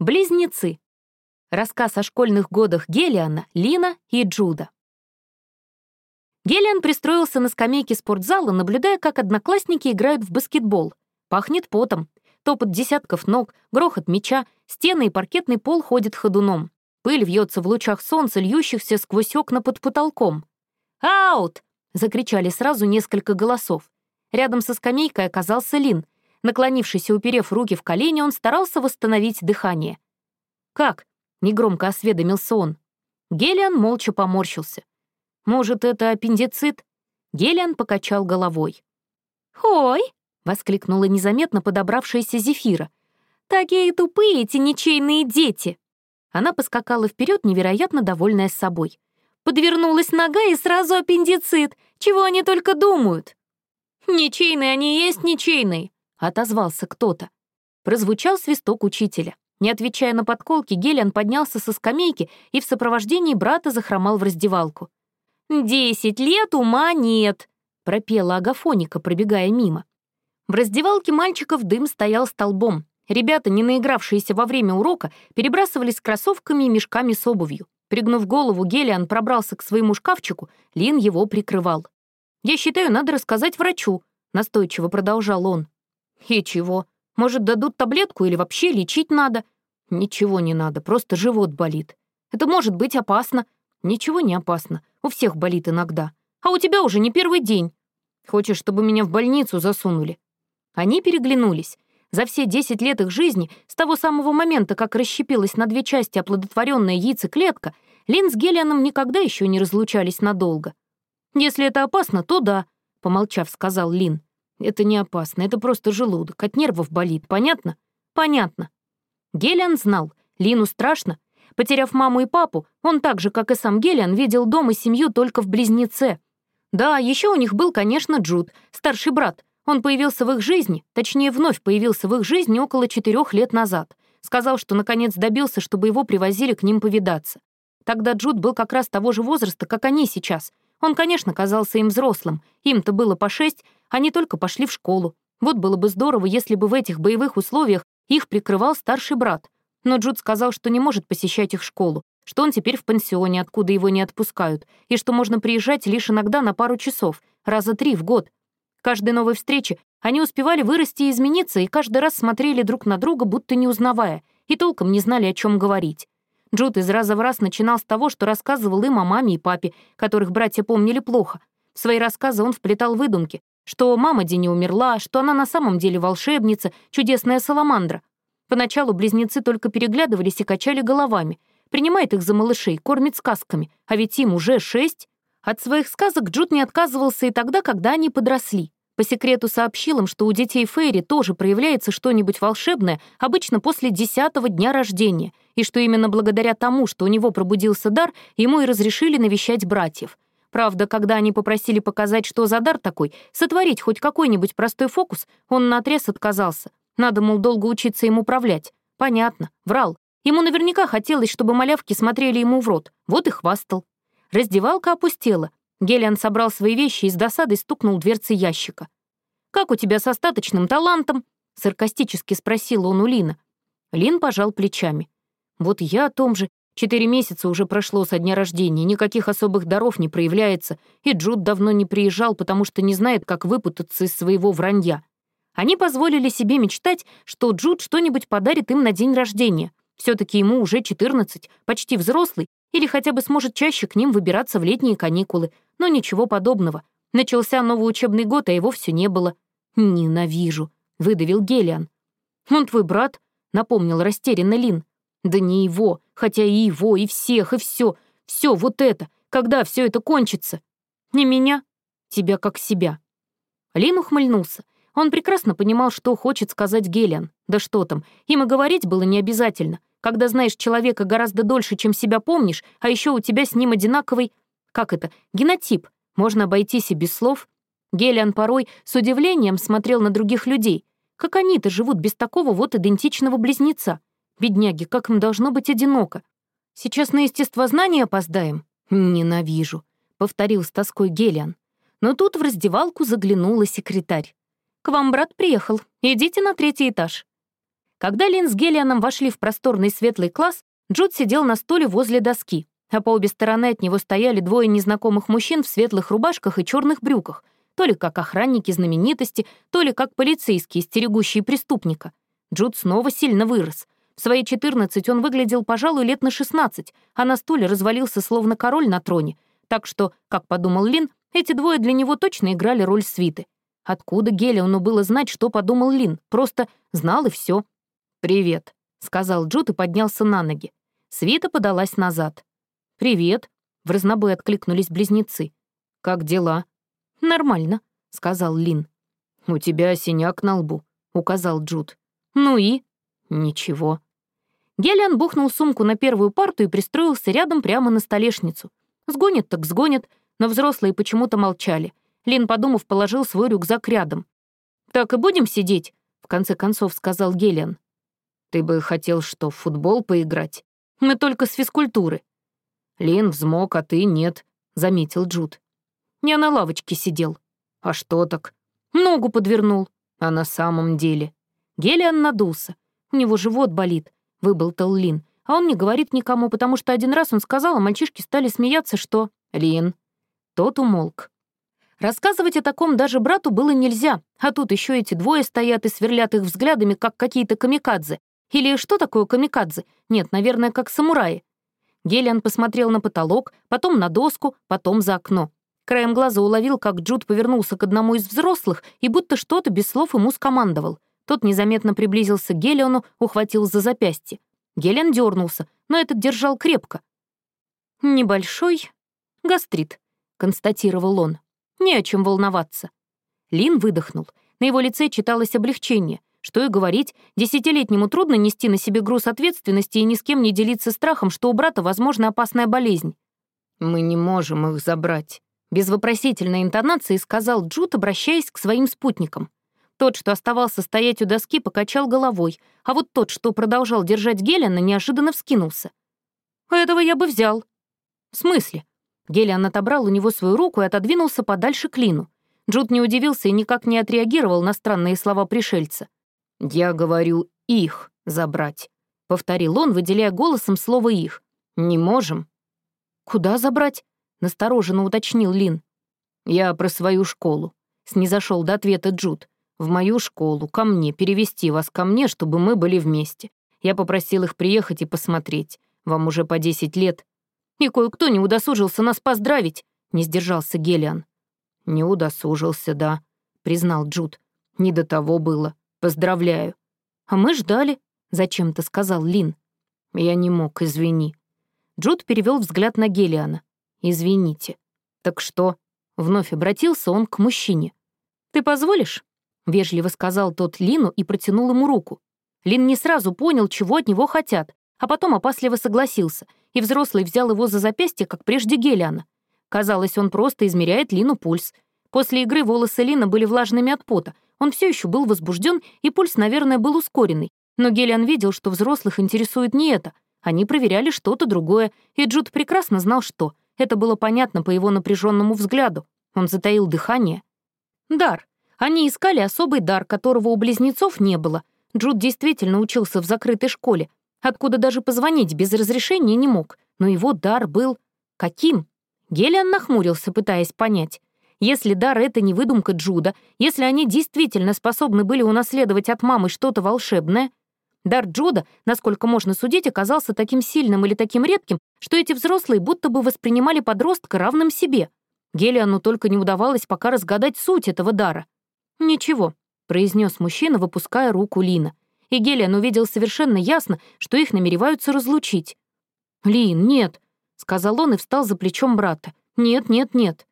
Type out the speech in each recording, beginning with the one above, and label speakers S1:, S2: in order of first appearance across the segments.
S1: Близнецы. Рассказ о школьных годах Гелиана, Лина и Джуда. Гелиан пристроился на скамейке спортзала, наблюдая, как одноклассники играют в баскетбол. Пахнет потом. Топот десятков ног, грохот мяча, стены и паркетный пол ходят ходуном. Пыль вьется в лучах солнца, льющихся сквозь окна под потолком. «Аут!» — закричали сразу несколько голосов. Рядом со скамейкой оказался Лин — Наклонившись и уперев руки в колени, он старался восстановить дыхание. «Как?» — негромко осведомился он. Гелиан молча поморщился. «Может, это аппендицит?» Гелиан покачал головой. «Ой!» — воскликнула незаметно подобравшаяся Зефира. «Такие тупые эти ничейные дети!» Она поскакала вперед, невероятно довольная собой. Подвернулась нога и сразу аппендицит. Чего они только думают? «Ничейные они есть ничейные», — отозвался кто-то. Прозвучал свисток учителя. Не отвечая на подколки, Гелиан поднялся со скамейки и в сопровождении брата захромал в раздевалку. «Десять лет ума нет», — пропела Агафоника, пробегая мимо. В раздевалке мальчиков дым стоял столбом. Ребята, не наигравшиеся во время урока, перебрасывались кроссовками и мешками с обувью. Пригнув голову, Гелиан пробрался к своему шкафчику, Лин его прикрывал. «Я считаю, надо рассказать врачу», — настойчиво продолжал он. «И чего? Может, дадут таблетку или вообще лечить надо?» «Ничего не надо, просто живот болит. Это может быть опасно». «Ничего не опасно. У всех болит иногда. А у тебя уже не первый день. Хочешь, чтобы меня в больницу засунули?» Они переглянулись. За все 10 лет их жизни, с того самого момента, как расщепилась на две части оплодотворенная яйцеклетка, Лин с Гелианом никогда еще не разлучались надолго. «Если это опасно, то да», — помолчав, сказал Лин. Это не опасно, это просто желудок, от нервов болит, понятно? Понятно. Гелиан знал, Лину страшно. Потеряв маму и папу, он так же, как и сам Гелиан, видел дом и семью только в близнеце. Да, еще у них был, конечно, Джуд, старший брат. Он появился в их жизни, точнее, вновь появился в их жизни около четырех лет назад. Сказал, что наконец добился, чтобы его привозили к ним повидаться. Тогда Джуд был как раз того же возраста, как они сейчас. Он, конечно, казался им взрослым. Им-то было по шесть, они только пошли в школу. Вот было бы здорово, если бы в этих боевых условиях их прикрывал старший брат. Но Джуд сказал, что не может посещать их школу, что он теперь в пансионе, откуда его не отпускают, и что можно приезжать лишь иногда на пару часов, раза три в год. Каждой новой встрече они успевали вырасти и измениться, и каждый раз смотрели друг на друга, будто не узнавая, и толком не знали, о чем говорить. Джуд из раза в раз начинал с того, что рассказывал им о маме и папе, которых братья помнили плохо. В свои рассказы он вплетал выдумки, что мама Дини умерла, что она на самом деле волшебница, чудесная саламандра. Поначалу близнецы только переглядывались и качали головами. Принимает их за малышей, кормит сказками, а ведь им уже шесть. От своих сказок Джуд не отказывался и тогда, когда они подросли. По секрету сообщил им, что у детей Фейри тоже проявляется что-нибудь волшебное, обычно после десятого дня рождения, и что именно благодаря тому, что у него пробудился дар, ему и разрешили навещать братьев — Правда, когда они попросили показать, что за дар такой, сотворить хоть какой-нибудь простой фокус, он наотрез отказался. Надо, мол, долго учиться им управлять. Понятно, врал. Ему наверняка хотелось, чтобы малявки смотрели ему в рот. Вот и хвастал. Раздевалка опустела. Гелиан собрал свои вещи и с досадой стукнул дверцы ящика. «Как у тебя с остаточным талантом?» — саркастически спросил он у Лина. Лин пожал плечами. «Вот я о том же. Четыре месяца уже прошло со дня рождения, никаких особых даров не проявляется, и Джуд давно не приезжал, потому что не знает, как выпутаться из своего вранья. Они позволили себе мечтать, что Джуд что-нибудь подарит им на день рождения. все таки ему уже 14, почти взрослый, или хотя бы сможет чаще к ним выбираться в летние каникулы. Но ничего подобного. Начался новый учебный год, а его все не было. «Ненавижу», — выдавил Гелиан. «Он твой брат», — напомнил растерянно Лин. Да не его, хотя и его, и всех, и все, все вот это, когда все это кончится? Не меня, тебя как себя. Лин ухмыльнулся. Он прекрасно понимал, что хочет сказать Гелиан. Да что там, им и говорить было не обязательно. Когда знаешь человека гораздо дольше, чем себя помнишь, а еще у тебя с ним одинаковый... Как это? Генотип. Можно обойтись и без слов. Гелиан порой с удивлением смотрел на других людей. Как они-то живут без такого вот идентичного близнеца? Бедняги, как им должно быть одиноко. Сейчас на естествознание опоздаем? Ненавижу, — повторил с тоской Гелиан. Но тут в раздевалку заглянула секретарь. «К вам брат приехал. Идите на третий этаж». Когда Лин с Гелианом вошли в просторный светлый класс, Джуд сидел на стуле возле доски, а по обе стороны от него стояли двое незнакомых мужчин в светлых рубашках и черных брюках, то ли как охранники знаменитости, то ли как полицейские, стерегущие преступника. Джуд снова сильно вырос. В свои 14 он выглядел, пожалуй, лет на 16, а на стуле развалился словно король на троне. Так что, как подумал Лин, эти двое для него точно играли роль свиты. Откуда Гелиону было знать, что подумал Лин? Просто знал и все. «Привет», — сказал Джуд и поднялся на ноги. Свита подалась назад. «Привет», — в разнобой откликнулись близнецы. «Как дела?» «Нормально», — сказал Лин. «У тебя синяк на лбу», — указал Джуд. «Ну и?» «Ничего». Гелиан бухнул сумку на первую парту и пристроился рядом прямо на столешницу. Сгонит так сгонит, но взрослые почему-то молчали. Лин, подумав, положил свой рюкзак рядом. «Так и будем сидеть?» — в конце концов сказал Гелиан. Ты бы хотел что, в футбол поиграть? Мы только с физкультуры. Лин взмок, а ты нет, заметил Джуд. Я на лавочке сидел. А что так? Ногу подвернул. А на самом деле? Гелиан надулся. У него живот болит, выболтал Лин. А он не говорит никому, потому что один раз он сказал, а мальчишки стали смеяться, что... Лин. Тот умолк. Рассказывать о таком даже брату было нельзя, а тут еще эти двое стоят и сверлят их взглядами, как какие-то камикадзе. Или что такое камикадзе? Нет, наверное, как самураи. Гелиан посмотрел на потолок, потом на доску, потом за окно. Краем глаза уловил, как Джуд повернулся к одному из взрослых и будто что-то без слов ему скомандовал. Тот незаметно приблизился к Гелиону, ухватил за запястье. Гелиан дернулся, но этот держал крепко. «Небольшой гастрит», — констатировал он. «Не о чем волноваться». Лин выдохнул. На его лице читалось облегчение. Что и говорить, десятилетнему трудно нести на себе груз ответственности и ни с кем не делиться страхом, что у брата возможна опасная болезнь. «Мы не можем их забрать», — без вопросительной интонации сказал Джуд, обращаясь к своим спутникам. Тот, что оставался стоять у доски, покачал головой, а вот тот, что продолжал держать Гелиана, неожиданно вскинулся. «Этого я бы взял». «В смысле?» Гелиан отобрал у него свою руку и отодвинулся подальше к Лину. Джуд не удивился и никак не отреагировал на странные слова пришельца. «Я говорю «их» забрать», — повторил он, выделяя голосом слово «их». «Не можем». «Куда забрать?» — настороженно уточнил Лин. «Я про свою школу», — снизошел до ответа Джуд. «В мою школу, ко мне, перевести вас ко мне, чтобы мы были вместе. Я попросил их приехать и посмотреть. Вам уже по десять лет». «И кое-кто не удосужился нас поздравить», — не сдержался Гелиан. «Не удосужился, да», — признал Джуд. «Не до того было. «Поздравляю». «А мы ждали», — зачем-то сказал Лин. «Я не мог, извини». Джуд перевел взгляд на Гелиана. «Извините». «Так что?» — вновь обратился он к мужчине. «Ты позволишь?» — вежливо сказал тот Лину и протянул ему руку. Лин не сразу понял, чего от него хотят, а потом опасливо согласился, и взрослый взял его за запястье, как прежде Гелиана. Казалось, он просто измеряет Лину пульс. После игры волосы Лина были влажными от пота, он все еще был возбужден, и пульс, наверное, был ускоренный. Но Гелиан видел, что взрослых интересует не это. Они проверяли что-то другое, и Джуд прекрасно знал, что. Это было понятно по его напряженному взгляду. Он затаил дыхание. Дар. Они искали особый дар, которого у близнецов не было. Джуд действительно учился в закрытой школе, откуда даже позвонить без разрешения не мог. Но его дар был... каким? Гелиан нахмурился, пытаясь понять. Если дар — это не выдумка Джуда, если они действительно способны были унаследовать от мамы что-то волшебное, дар Джуда, насколько можно судить, оказался таким сильным или таким редким, что эти взрослые будто бы воспринимали подростка равным себе. Гелиану только не удавалось пока разгадать суть этого дара. «Ничего», — произнес мужчина, выпуская руку Лина. И Гелиан увидел совершенно ясно, что их намереваются разлучить. «Лин, нет», — сказал он и встал за плечом брата. «Нет, нет, нет».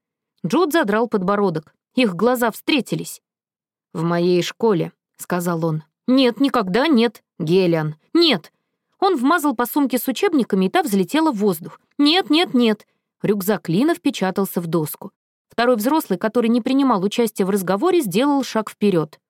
S1: Джуд задрал подбородок. Их глаза встретились. «В моей школе», — сказал он. «Нет, никогда нет. Гелиан, нет». Он вмазал по сумке с учебниками, и та взлетела в воздух. «Нет, нет, нет». Рюкзак Лина впечатался в доску. Второй взрослый, который не принимал участия в разговоре, сделал шаг вперед.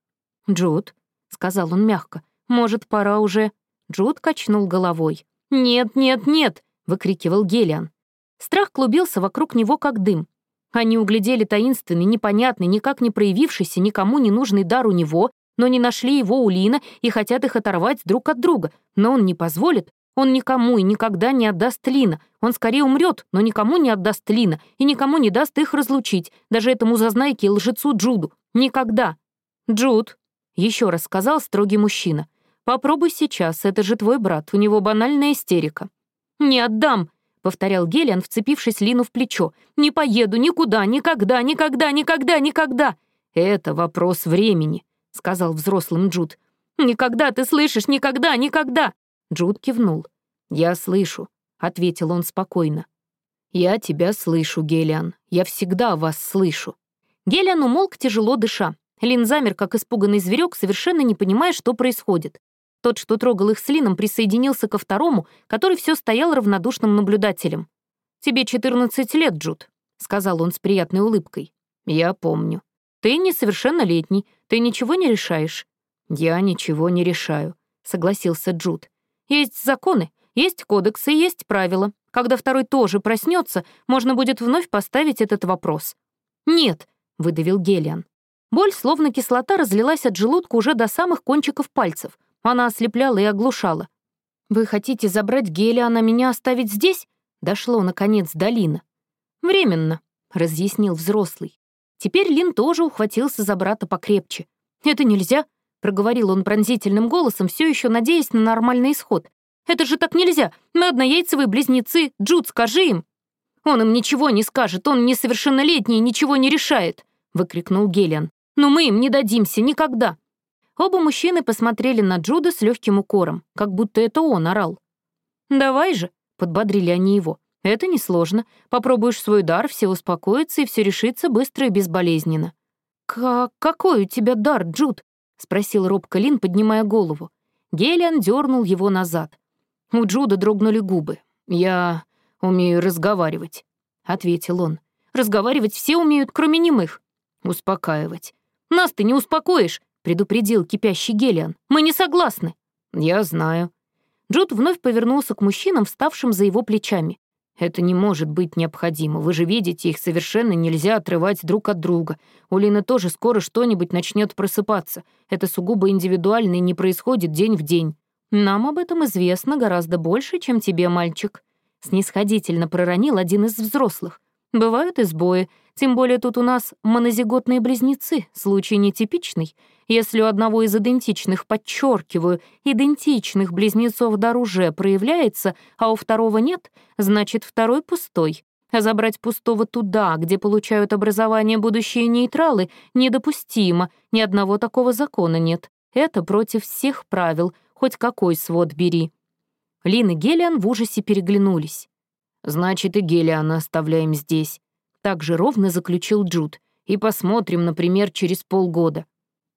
S1: «Джуд», — сказал он мягко, — «может, пора уже...» Джуд качнул головой. «Нет, нет, нет!» — выкрикивал Гелиан. Страх клубился вокруг него, как дым. Они углядели таинственный, непонятный, никак не проявившийся, никому не нужный дар у него, но не нашли его у Лина и хотят их оторвать друг от друга. Но он не позволит. Он никому и никогда не отдаст Лина. Он скорее умрет, но никому не отдаст Лина и никому не даст их разлучить, даже этому зазнайке и лжецу Джуду. Никогда. Джуд, еще раз сказал строгий мужчина. «Попробуй сейчас, это же твой брат, у него банальная истерика». «Не отдам!» — повторял Гелиан, вцепившись Лину в плечо. «Не поеду никуда, никогда, никогда, никогда, никогда!» «Это вопрос времени», — сказал взрослым Джуд. «Никогда, ты слышишь, никогда, никогда!» Джуд кивнул. «Я слышу», — ответил он спокойно. «Я тебя слышу, Гелиан. Я всегда вас слышу». Гелиан умолк, тяжело дыша. Лин замер, как испуганный зверек, совершенно не понимая, что происходит. Тот, что трогал их с Лином, присоединился ко второму, который все стоял равнодушным наблюдателем. «Тебе 14 лет, Джуд», — сказал он с приятной улыбкой. «Я помню. Ты несовершеннолетний, ты ничего не решаешь». «Я ничего не решаю», — согласился Джуд. «Есть законы, есть кодексы, есть правила. Когда второй тоже проснется, можно будет вновь поставить этот вопрос». «Нет», — выдавил Гелиан. Боль, словно кислота, разлилась от желудка уже до самых кончиков пальцев. Она ослепляла и оглушала. «Вы хотите забрать Гелия, а на меня оставить здесь?» Дошло, наконец, до Лина. «Временно», — разъяснил взрослый. Теперь Лин тоже ухватился за брата покрепче. «Это нельзя», — проговорил он пронзительным голосом, все еще надеясь на нормальный исход. «Это же так нельзя! Мы однояйцевые близнецы! Джуд, скажи им!» «Он им ничего не скажет, он несовершеннолетний и ничего не решает!» — выкрикнул Гелиан. Но мы им не дадимся никогда!» Оба мужчины посмотрели на Джуда с легким укором, как будто это он орал. «Давай же», — подбодрили они его. «Это несложно. Попробуешь свой дар, все успокоятся, и все решится быстро и безболезненно». «К какой у тебя дар, Джуд?» — спросил робко Лин, поднимая голову. Гелиан дернул его назад. У Джуда дрогнули губы. «Я умею разговаривать», — ответил он. «Разговаривать все умеют, кроме немых». «Успокаивать. «Нас ты не успокоишь», — предупредил кипящий Гелиан. «Мы не согласны». «Я знаю». Джуд вновь повернулся к мужчинам, вставшим за его плечами. «Это не может быть необходимо. Вы же видите, их совершенно нельзя отрывать друг от друга. У Лины тоже скоро что-нибудь начнет просыпаться. Это сугубо индивидуально и не происходит день в день». «Нам об этом известно гораздо больше, чем тебе, мальчик», — снисходительно проронил один из взрослых. Бывают и сбои, тем более тут у нас монозиготные близнецы, случай нетипичный. Если у одного из идентичных, подчеркиваю, идентичных близнецов дар уже проявляется, а у второго нет, значит, второй пустой. А забрать пустого туда, где получают образование будущие нейтралы, недопустимо, ни одного такого закона нет. Это против всех правил, хоть какой свод бери. Лин и Гелиан в ужасе переглянулись. «Значит, и Гелиана оставляем здесь», — так же ровно заключил Джуд. «И посмотрим, например, через полгода».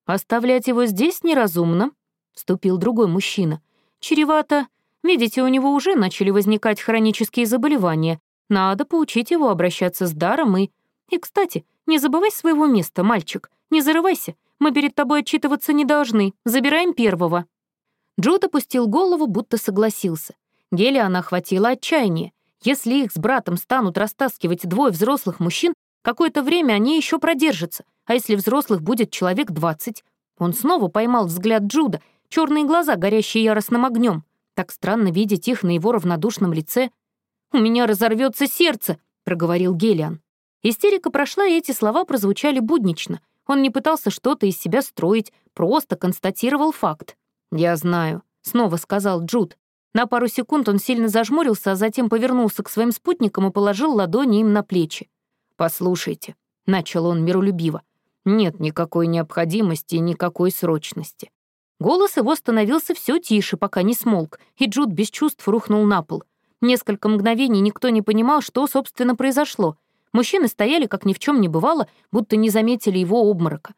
S1: «Оставлять его здесь неразумно», — вступил другой мужчина. «Чревато. Видите, у него уже начали возникать хронические заболевания. Надо поучить его обращаться с даром и... И, кстати, не забывай своего места, мальчик. Не зарывайся. Мы перед тобой отчитываться не должны. Забираем первого». Джуд опустил голову, будто согласился. Гелиана охватило отчаяние. Если их с братом станут растаскивать двое взрослых мужчин, какое-то время они еще продержатся, а если взрослых будет человек двадцать? Он снова поймал взгляд Джуда, черные глаза, горящие яростным огнем. Так странно видеть их на его равнодушном лице. «У меня разорвется сердце», — проговорил Гелиан. Истерика прошла, и эти слова прозвучали буднично. Он не пытался что-то из себя строить, просто констатировал факт. «Я знаю», — снова сказал Джуд. На пару секунд он сильно зажмурился, а затем повернулся к своим спутникам и положил ладони им на плечи. «Послушайте», — начал он миролюбиво, — «нет никакой необходимости и никакой срочности». Голос его становился все тише, пока не смолк, и Джуд без чувств рухнул на пол. Несколько мгновений никто не понимал, что, собственно, произошло. Мужчины стояли, как ни в чем не бывало, будто не заметили его обморока.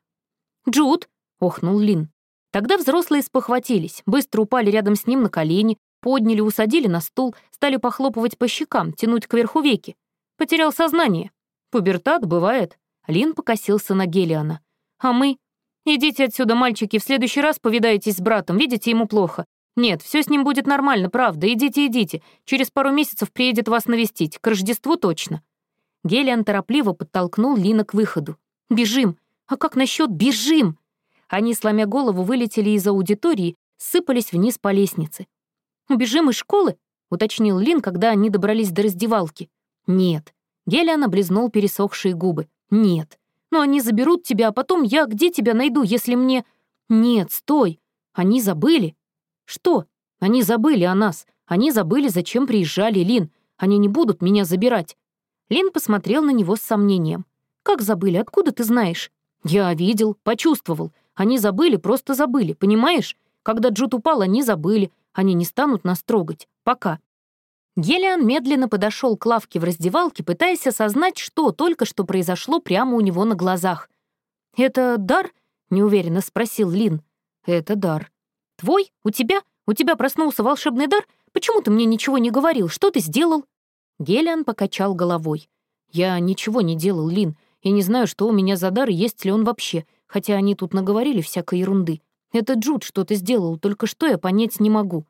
S1: «Джуд!» — охнул Лин. Тогда взрослые спохватились, быстро упали рядом с ним на колени, Подняли, усадили на стул, стали похлопывать по щекам, тянуть кверху веки. Потерял сознание. Пубертат бывает. Лин покосился на Гелиана. А мы? Идите отсюда, мальчики, в следующий раз повидаетесь с братом, видите, ему плохо. Нет, все с ним будет нормально, правда, идите, идите. Через пару месяцев приедет вас навестить, к Рождеству точно. Гелиан торопливо подтолкнул Лина к выходу. «Бежим! А как насчет бежим?» Они, сломя голову, вылетели из аудитории, сыпались вниз по лестнице. «Убежим из школы?» — уточнил Лин, когда они добрались до раздевалки. «Нет». Гелиан облизнул пересохшие губы. «Нет. Но они заберут тебя, а потом я где тебя найду, если мне...» «Нет, стой. Они забыли». «Что? Они забыли о нас. Они забыли, зачем приезжали, Лин. Они не будут меня забирать». Лин посмотрел на него с сомнением. «Как забыли? Откуда ты знаешь?» «Я видел, почувствовал. Они забыли, просто забыли, понимаешь? Когда Джут упал, они забыли. Они не станут нас трогать. Пока». Гелиан медленно подошел к лавке в раздевалке, пытаясь осознать, что только что произошло прямо у него на глазах. «Это дар?» — неуверенно спросил Лин. «Это дар». «Твой? У тебя? У тебя проснулся волшебный дар? Почему ты мне ничего не говорил? Что ты сделал?» Гелиан покачал головой. «Я ничего не делал, Лин. Я не знаю, что у меня за дар и есть ли он вообще, хотя они тут наговорили всякой ерунды. Это Джуд что-то сделал, только что я понять не могу».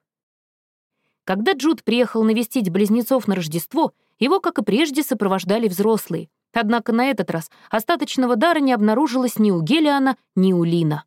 S1: Когда Джуд приехал навестить близнецов на Рождество, его, как и прежде, сопровождали взрослые. Однако на этот раз остаточного дара не обнаружилось ни у Гелиана, ни у Лина.